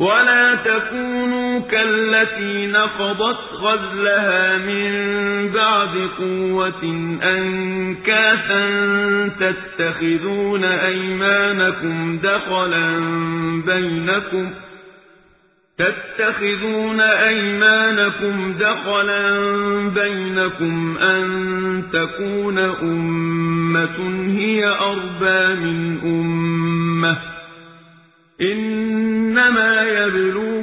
ولا تكونوا كالتي نقضت غزلها من بعد قوة أنكاثا تتخذون أيمانكم دخلا بينكم تتخذون أيمانكم دخلا بينكم أن تكون أمة هي أربى من أمة إنما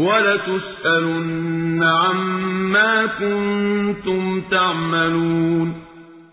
ولتسألن عما كنتم تعملون